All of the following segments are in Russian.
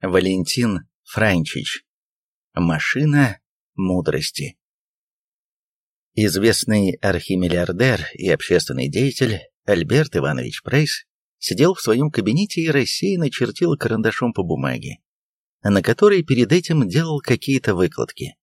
Валентин Франчич. Машина мудрости. Известный архимиллиардер и общественный деятель Альберт Иванович Прейс сидел в своем кабинете и рассеянно чертил карандашом по бумаге, на которой перед этим делал какие-то выкладки.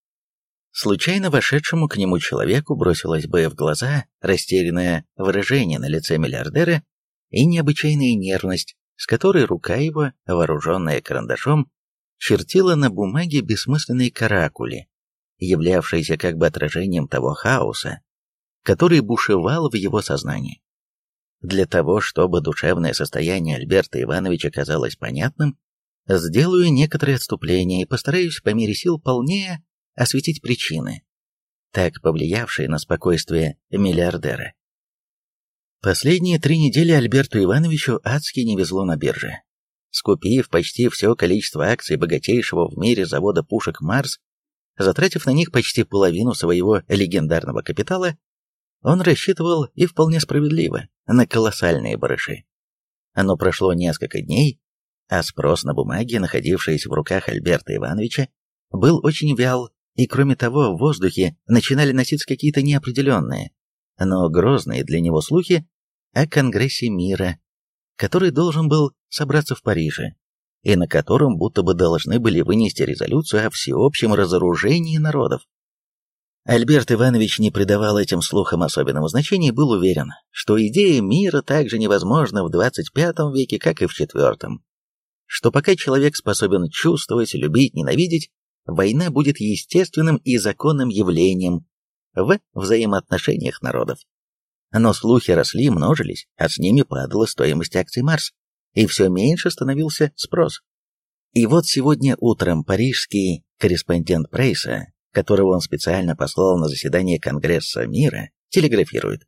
Случайно вошедшему к нему человеку бросилось бы в глаза растерянное выражение на лице миллиардера и необычайная нервность, с которой рука его, вооруженная карандашом, чертила на бумаге бессмысленные каракули, являвшиеся как бы отражением того хаоса, который бушевал в его сознании. Для того, чтобы душевное состояние Альберта Ивановича казалось понятным, сделаю некоторые отступления и постараюсь по мере сил полнее осветить причины, так повлиявшие на спокойствие миллиардера. Последние три недели Альберту Ивановичу адски не везло на бирже. Скупив почти все количество акций богатейшего в мире завода пушек «Марс», затратив на них почти половину своего легендарного капитала, он рассчитывал, и вполне справедливо, на колоссальные барыши. Но прошло несколько дней, а спрос на бумаги, находившиеся в руках Альберта Ивановича, был очень вял, и кроме того в воздухе начинали носиться какие-то неопределенные, но грозные для него слухи о Конгрессе мира, который должен был собраться в Париже, и на котором будто бы должны были вынести резолюцию о всеобщем разоружении народов. Альберт Иванович не придавал этим слухам особенного значения и был уверен, что идея мира так же невозможна в 25 веке, как и в IV, что пока человек способен чувствовать, любить, ненавидеть, война будет естественным и законным явлением в взаимоотношениях народов. Но слухи росли, множились, а с ними падала стоимость акций Марс, и все меньше становился спрос. И вот сегодня утром парижский корреспондент Прейса, которого он специально послал на заседание Конгресса мира, телеграфирует.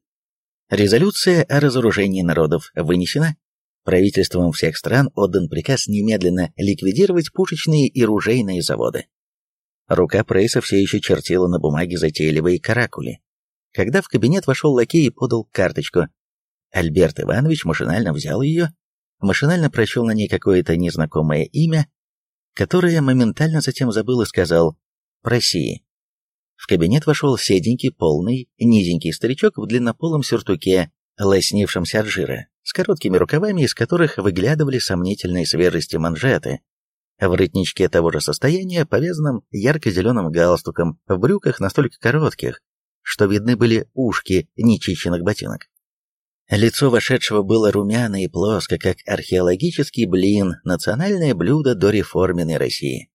Резолюция о разоружении народов вынесена. Правительством всех стран отдан приказ немедленно ликвидировать пушечные и ружейные заводы. Рука Прейса все еще чертила на бумаге затейливые каракули, когда в кабинет вошел лакей и подал карточку. Альберт Иванович машинально взял ее, машинально прочел на ней какое-то незнакомое имя, которое моментально затем забыл и сказал «Проси». В кабинет вошел седенький, полный, низенький старичок в длиннополом сюртуке, лоснившемся от жира, с короткими рукавами, из которых выглядывали сомнительные свежести манжеты, в воротничке того же состояния, повязанном ярко-зеленым галстуком, в брюках настолько коротких, что видны были ушки нечищенных ботинок. Лицо вошедшего было румяно и плоско, как археологический блин, национальное блюдо дореформенной России.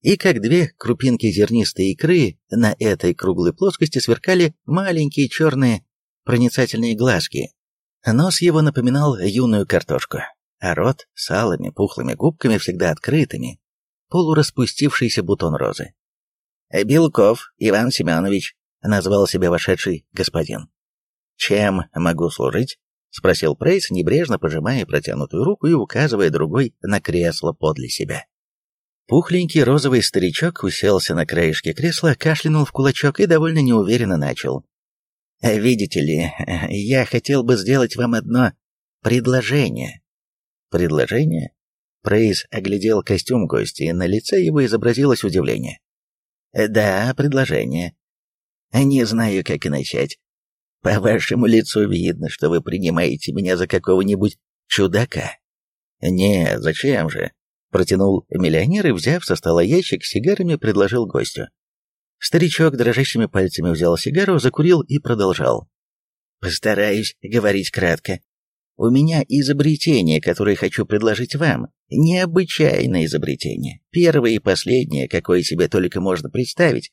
И как две крупинки зернистой икры на этой круглой плоскости сверкали маленькие черные проницательные глазки. Нос его напоминал юную картошку, а рот с алыми пухлыми губками всегда открытыми, полураспустившийся бутон розы. «Белков Иван Семенович», назвал себя вошедший господин. «Чем могу служить?» — спросил Прейс, небрежно пожимая протянутую руку и указывая другой на кресло подле себя. Пухленький розовый старичок уселся на краешке кресла, кашлянул в кулачок и довольно неуверенно начал. «Видите ли, я хотел бы сделать вам одно предложение». «Предложение?» Прейс оглядел костюм гостя, и на лице его изобразилось удивление. «Да, предложение. Не знаю, как и начать. По вашему лицу видно, что вы принимаете меня за какого-нибудь чудака. Не, зачем же? Протянул миллионер и, взяв со стола ящик сигарами, предложил гостю. Старичок дрожащими пальцами взял сигару, закурил и продолжал. «Постараюсь говорить кратко. У меня изобретение, которое хочу предложить вам. Необычайное изобретение. Первое и последнее, какое себе только можно представить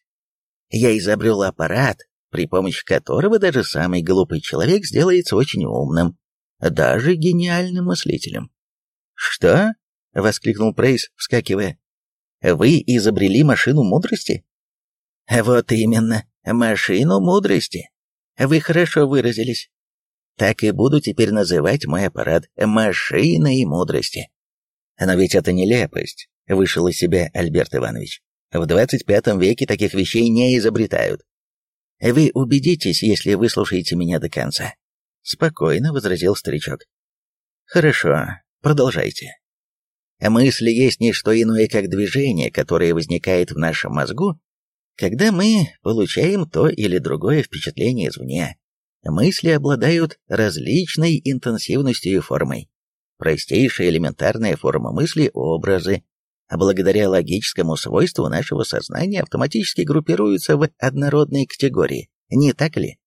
я изобрел аппарат, при помощи которого даже самый глупый человек сделается очень умным, даже гениальным мыслителем. «Что?» — воскликнул Прейс, вскакивая. «Вы изобрели машину мудрости?» «Вот именно, машину мудрости. Вы хорошо выразились. Так и буду теперь называть мой аппарат машиной мудрости». «Но ведь это нелепость», — вышел из себя Альберт Иванович. В 25 веке таких вещей не изобретают. Вы убедитесь, если выслушаете меня до конца. Спокойно возразил старичок. Хорошо, продолжайте. Мысль есть не что иное, как движение, которое возникает в нашем мозгу, когда мы получаем то или другое впечатление извне. Мысли обладают различной интенсивностью и формой. Простейшая элементарная форма мысли – образы, благодаря логическому свойству нашего сознания автоматически группируются в однородные категории, не так ли?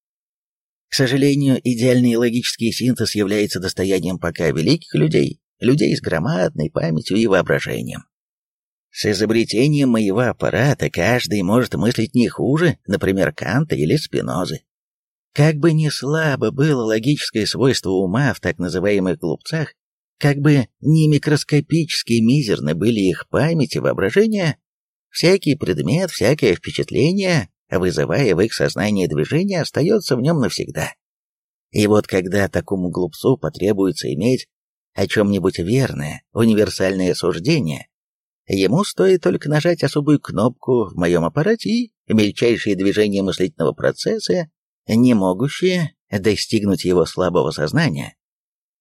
К сожалению, идеальный логический синтез является достоянием пока великих людей, людей с громадной памятью и воображением. С изобретением моего аппарата каждый может мыслить не хуже, например, Канта или Спинозы. Как бы ни слабо было логическое свойство ума в так называемых глупцах, как бы ни микроскопически мизерны были их память и воображение, всякий предмет, всякое впечатление, вызывая в их сознании движение, остается в нем навсегда. И вот когда такому глупцу потребуется иметь о чем-нибудь верное, универсальное суждение, ему стоит только нажать особую кнопку в моем аппарате и мельчайшие движения мыслительного процесса, не могущие достигнуть его слабого сознания,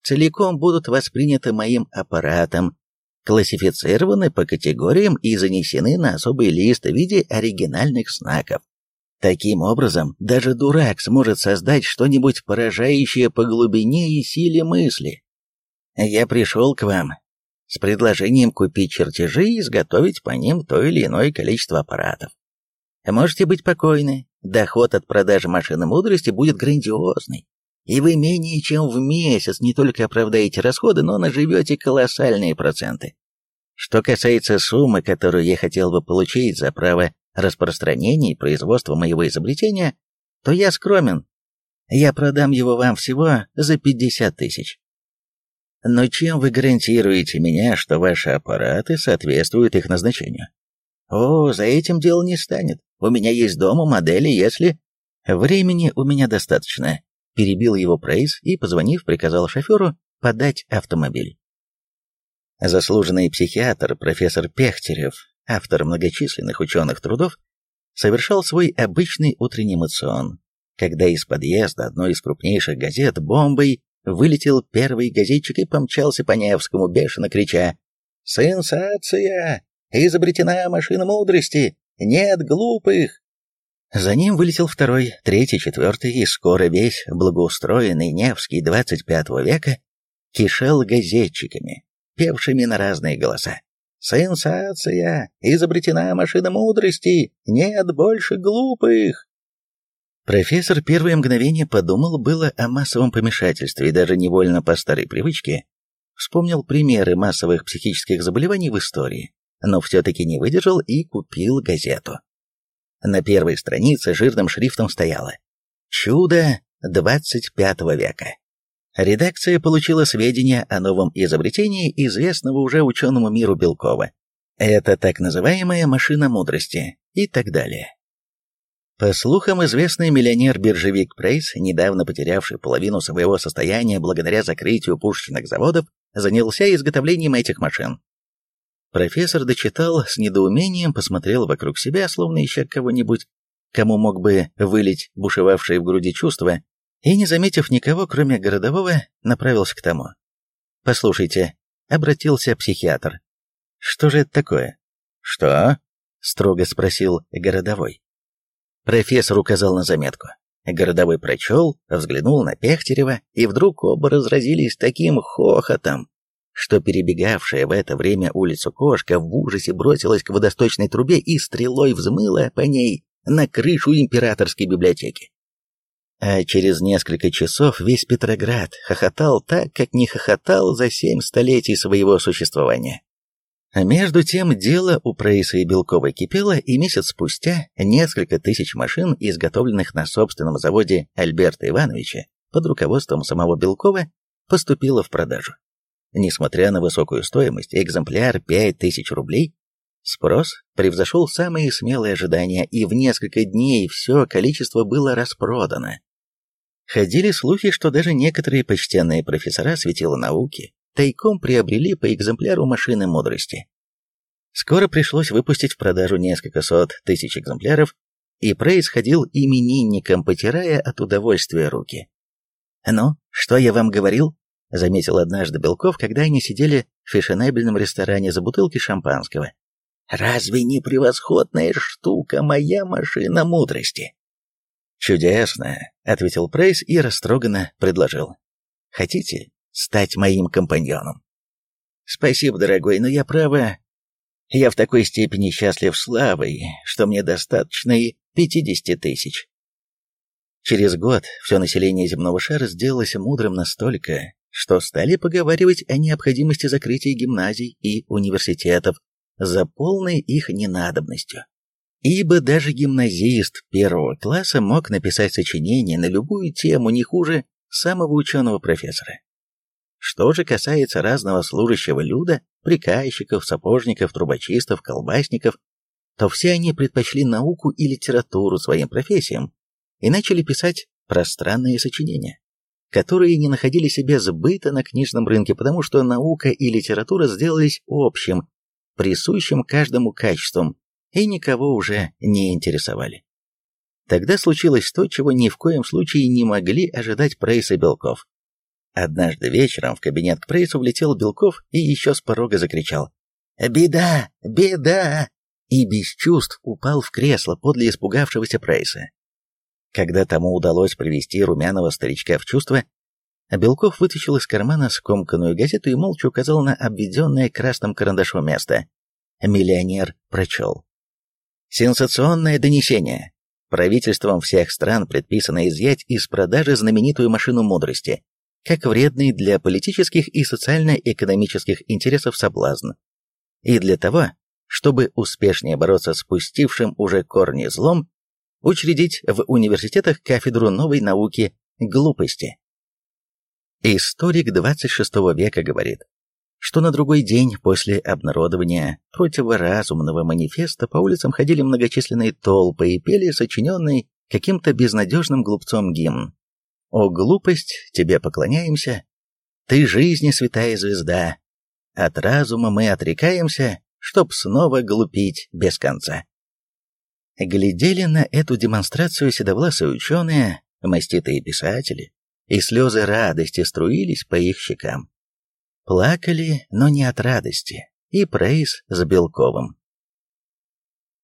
целиком будут восприняты моим аппаратом, классифицированы по категориям и занесены на особый лист в виде оригинальных знаков. Таким образом, даже дурак сможет создать что-нибудь поражающее по глубине и силе мысли. Я пришел к вам с предложением купить чертежи и изготовить по ним то или иное количество аппаратов. Можете быть покойны, доход от продажи машины мудрости будет грандиозный и вы менее чем в месяц не только оправдаете расходы, но наживете колоссальные проценты. Что касается суммы, которую я хотел бы получить за право распространения и производства моего изобретения, то я скромен. Я продам его вам всего за 50 тысяч. Но чем вы гарантируете меня, что ваши аппараты соответствуют их назначению? О, за этим дело не станет. У меня есть дома модели, если... Времени у меня достаточно перебил его Прейс и, позвонив, приказал шоферу подать автомобиль. Заслуженный психиатр профессор Пехтерев, автор многочисленных ученых трудов, совершал свой обычный утренний мацион, когда из подъезда одной из крупнейших газет бомбой вылетел первый газетчик и помчался по Невскому, бешено крича «Сенсация! Изобретена машина мудрости! Нет глупых! За ним вылетел второй, третий, четвертый, и скоро весь благоустроенный Невский 25 века кишел газетчиками, певшими на разные голоса. «Сенсация! Изобретена машина мудрости! Нет больше глупых!» Профессор первое мгновение подумал было о массовом помешательстве и даже невольно по старой привычке вспомнил примеры массовых психических заболеваний в истории, но все-таки не выдержал и купил газету. На первой странице жирным шрифтом стояло «Чудо 25 века». Редакция получила сведения о новом изобретении известного уже ученому миру Белкова. Это так называемая машина мудрости и так далее. По слухам, известный миллионер-биржевик Прейс, недавно потерявший половину своего состояния благодаря закрытию пушечных заводов, занялся изготовлением этих машин. Профессор дочитал с недоумением, посмотрел вокруг себя, словно ища кого-нибудь, кому мог бы вылить бушевавшие в груди чувства, и, не заметив никого, кроме городового, направился к тому. «Послушайте», — обратился психиатр, — «что же это такое?» «Что?» — строго спросил городовой. Профессор указал на заметку. Городовой прочел, взглянул на Пехтерева, и вдруг оба разразились таким хохотом, что перебегавшая в это время улицу кошка в ужасе бросилась к водосточной трубе и стрелой взмыла по ней на крышу императорской библиотеки. А через несколько часов весь Петроград хохотал так, как не хохотал за семь столетий своего существования. А между тем дело у Прейса и Белкова кипело, и месяц спустя несколько тысяч машин, изготовленных на собственном заводе Альберта Ивановича под руководством самого Белкова, поступило в продажу. Несмотря на высокую стоимость, экземпляр 5000 рублей, спрос превзошел самые смелые ожидания, и в несколько дней все количество было распродано. Ходили слухи, что даже некоторые почтенные профессора светила науки тайком приобрели по экземпляру машины мудрости. Скоро пришлось выпустить в продажу несколько сот тысяч экземпляров, и происходил именинником, потирая от удовольствия руки. «Ну, что я вам говорил?» Заметил однажды Белков, когда они сидели в фешенебельном ресторане за бутылкой шампанского. «Разве не превосходная штука моя машина мудрости?» «Чудесно», — ответил Прейс и растроганно предложил. «Хотите стать моим компаньоном?» «Спасибо, дорогой, но я право... Я в такой степени счастлив славой, что мне достаточно и пятидесяти тысяч». Через год все население земного шара сделалось мудрым настолько, что стали поговаривать о необходимости закрытия гимназий и университетов за полной их ненадобностью. Ибо даже гимназист первого класса мог написать сочинение на любую тему не хуже самого ученого профессора. Что же касается разного служащего люда, приказчиков, сапожников, трубочистов, колбасников, то все они предпочли науку и литературу своим профессиям и начали писать пространные сочинения которые не находили себе сбыта на книжном рынке, потому что наука и литература сделались общим, присущим каждому качеством, и никого уже не интересовали. Тогда случилось то, чего ни в коем случае не могли ожидать Прейс и Белков. Однажды вечером в кабинет к Прейсу влетел Белков и еще с порога закричал «Беда! Беда!» и без чувств упал в кресло подле испугавшегося Прейса. Когда тому удалось привести румяного старичка в чувство, Белков вытащил из кармана скомканную газету и молча указал на обведенное красным карандашом место. Миллионер прочел. Сенсационное донесение. Правительством всех стран предписано изъять из продажи знаменитую машину мудрости, как вредный для политических и социально-экономических интересов соблазн. И для того, чтобы успешнее бороться с пустившим уже корни злом, учредить в университетах кафедру новой науки глупости. Историк 26 века говорит, что на другой день после обнародования противоразумного манифеста по улицам ходили многочисленные толпы и пели сочиненный каким-то безнадежным глупцом гимн. «О, глупость, тебе поклоняемся! Ты жизни святая звезда! От разума мы отрекаемся, чтоб снова глупить без конца!» Глядели на эту демонстрацию седовласые ученые, маститые писатели, и слезы радости струились по их щекам. Плакали, но не от радости, и Прейс с Белковым.